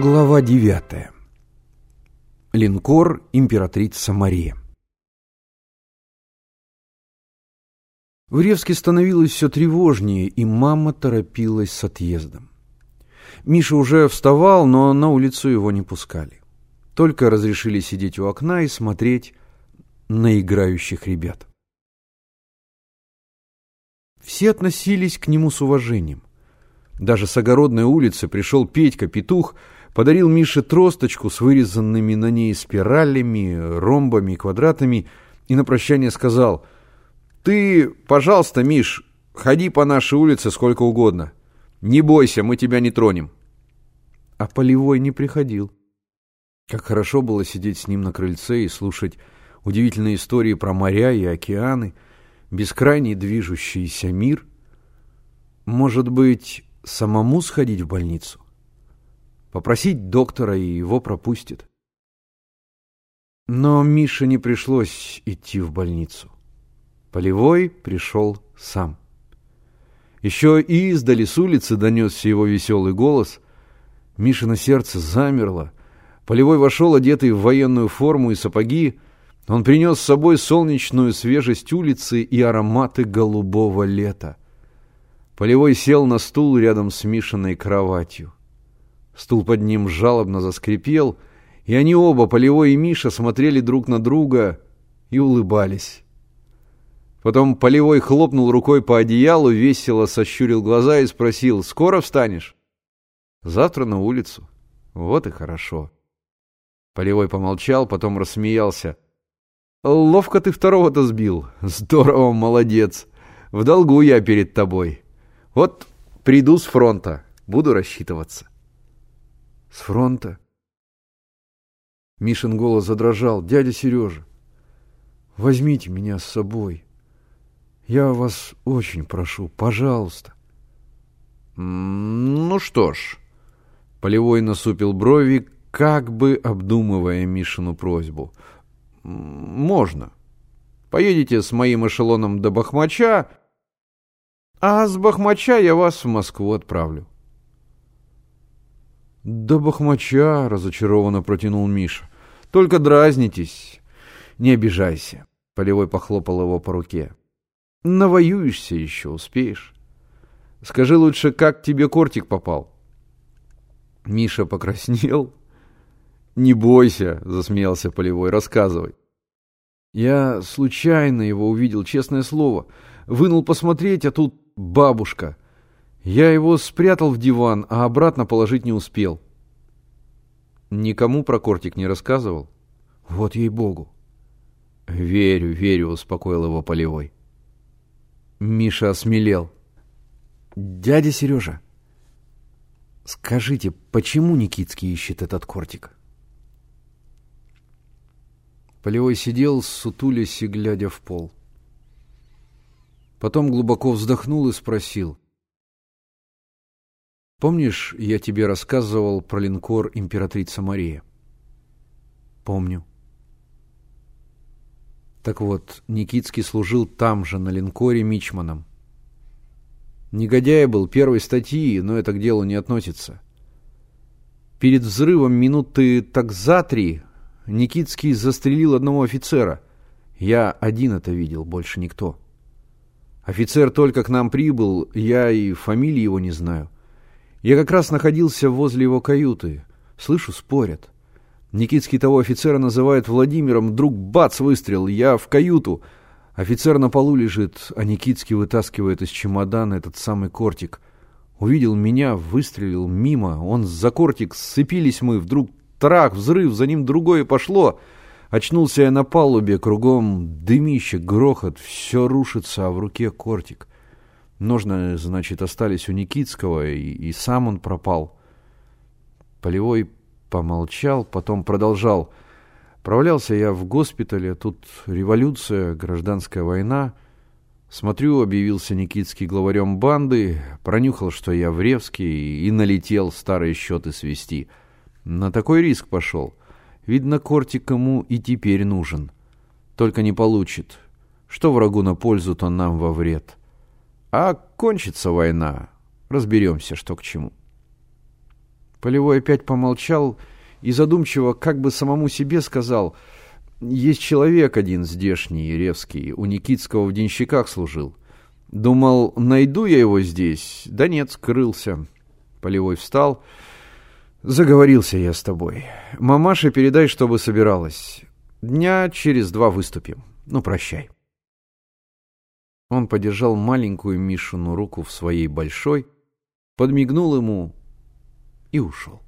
Глава 9. Линкор императрица Мария. В Ревске становилось все тревожнее, и мама торопилась с отъездом. Миша уже вставал, но на улицу его не пускали. Только разрешили сидеть у окна и смотреть на играющих ребят. Все относились к нему с уважением. Даже с огородной улицы пришел Петька-петух, подарил Мише тросточку с вырезанными на ней спиралями, ромбами, квадратами и на прощание сказал «Ты, пожалуйста, Миш, ходи по нашей улице сколько угодно. Не бойся, мы тебя не тронем». А Полевой не приходил. Как хорошо было сидеть с ним на крыльце и слушать удивительные истории про моря и океаны, бескрайний движущийся мир. Может быть, самому сходить в больницу? Попросить доктора, и его пропустит. Но Мише не пришлось идти в больницу. Полевой пришел сам. Еще и издали с улицы донесся его веселый голос. Миша на сердце замерло. Полевой вошел, одетый в военную форму и сапоги. Он принес с собой солнечную свежесть улицы и ароматы голубого лета. Полевой сел на стул рядом с Мишиной кроватью. Стул под ним жалобно заскрипел, и они оба, Полевой и Миша, смотрели друг на друга и улыбались. Потом Полевой хлопнул рукой по одеялу, весело сощурил глаза и спросил, «Скоро встанешь?» «Завтра на улицу». «Вот и хорошо». Полевой помолчал, потом рассмеялся. «Ловко ты второго-то сбил. Здорово, молодец. В долгу я перед тобой. Вот приду с фронта, буду рассчитываться». С фронта? Мишин голос задрожал. Дядя Сережа, возьмите меня с собой. Я вас очень прошу, пожалуйста. Ну что ж, Полевой насупил брови, как бы обдумывая Мишину просьбу. Можно. Поедете с моим эшелоном до Бахмача, а с Бахмача я вас в Москву отправлю. «Да бахмача!» — разочарованно протянул Миша. «Только дразнитесь. Не обижайся!» — Полевой похлопал его по руке. «Навоюешься еще, успеешь. Скажи лучше, как тебе кортик попал?» Миша покраснел. «Не бойся!» — засмеялся Полевой. «Рассказывай». «Я случайно его увидел, честное слово. Вынул посмотреть, а тут бабушка». Я его спрятал в диван, а обратно положить не успел. Никому про кортик не рассказывал? Вот ей-богу. Верю, верю, успокоил его Полевой. Миша осмелел. Дядя Сережа, скажите, почему Никитский ищет этот кортик? Полевой сидел, сутулясь и глядя в пол. Потом глубоко вздохнул и спросил — Помнишь, я тебе рассказывал про линкор «Императрица Мария»? Помню. Так вот, Никитский служил там же, на линкоре Мичманом. Негодяй был первой статьи, но это к делу не относится. Перед взрывом минуты так за три Никитский застрелил одного офицера. Я один это видел, больше никто. Офицер только к нам прибыл, я и фамилии его не знаю. Я как раз находился возле его каюты. Слышу, спорят. Никитский того офицера называет Владимиром. Вдруг бац, выстрел. Я в каюту. Офицер на полу лежит, а Никитский вытаскивает из чемодана этот самый кортик. Увидел меня, выстрелил мимо. Он за кортик, сцепились мы. Вдруг трах, взрыв, за ним другое пошло. Очнулся я на палубе, кругом дымище, грохот. Все рушится, а в руке кортик. Ножны, значит, остались у Никитского, и, и сам он пропал. Полевой помолчал, потом продолжал. Провалялся я в госпитале, тут революция, гражданская война. Смотрю, объявился Никитский главарем банды, пронюхал, что я в Ревске, и, налетел старые счеты свести. На такой риск пошел. Видно, Кортик ему и теперь нужен. Только не получит. Что врагу на пользу, то нам во вред. — а кончится война, разберемся, что к чему. Полевой опять помолчал и задумчиво, как бы самому себе сказал, «Есть человек один здешний, Ревский, у Никитского в денщиках служил. Думал, найду я его здесь, да нет, скрылся». Полевой встал, «Заговорился я с тобой. Мамаше передай, чтобы собиралась. Дня через два выступим. Ну, прощай». Он подержал маленькую Мишину руку в своей большой, подмигнул ему и ушел.